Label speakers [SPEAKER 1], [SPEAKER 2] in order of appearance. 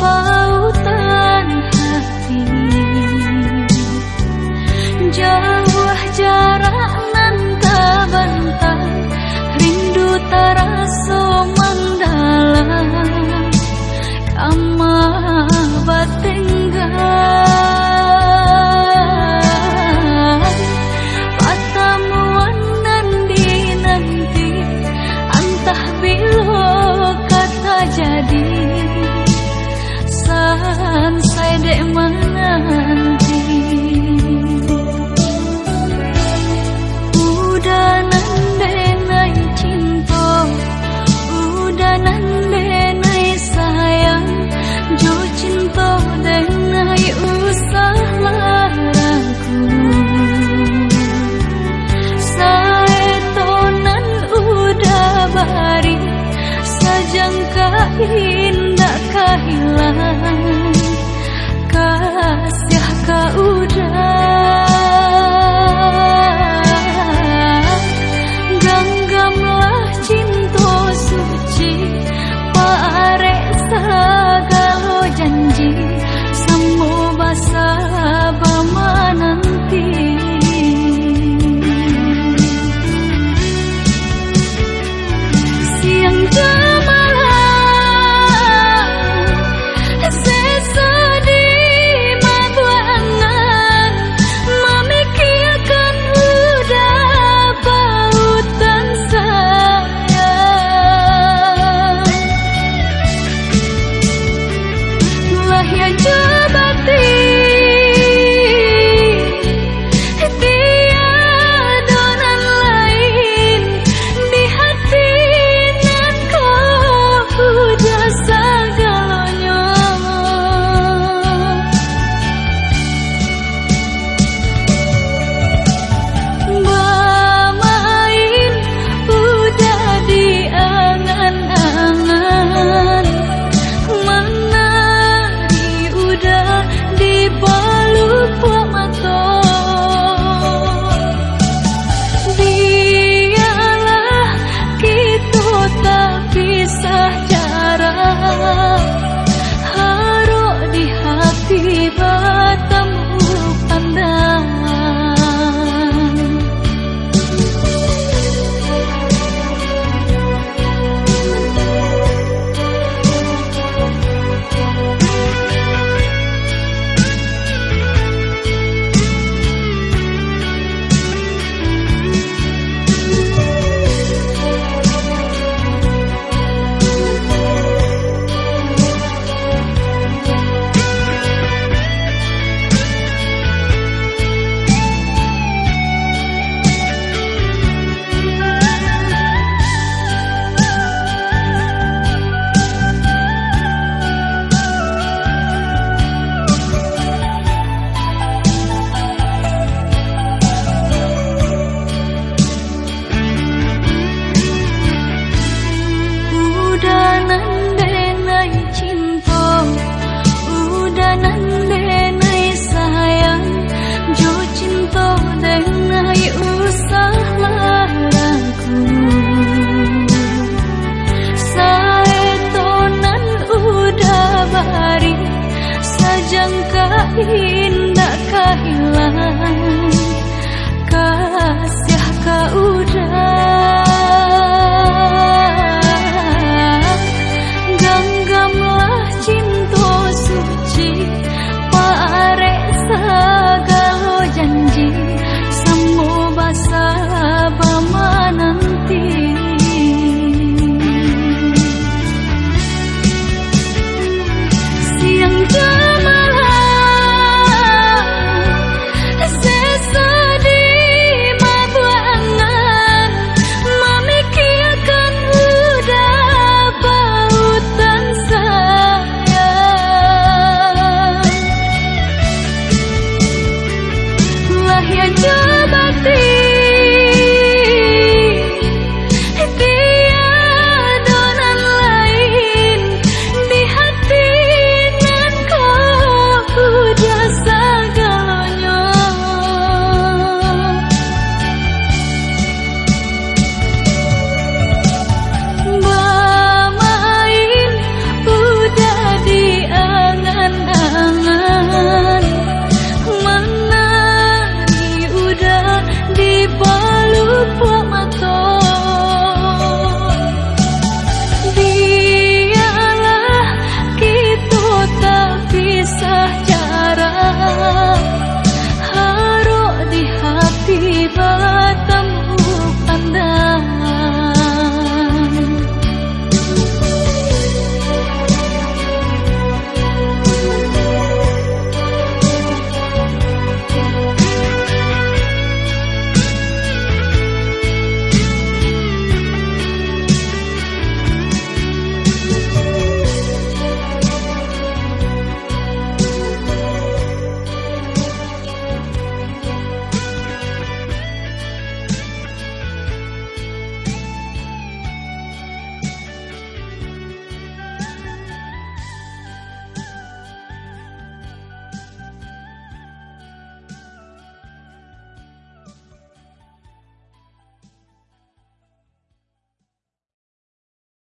[SPEAKER 1] Bye.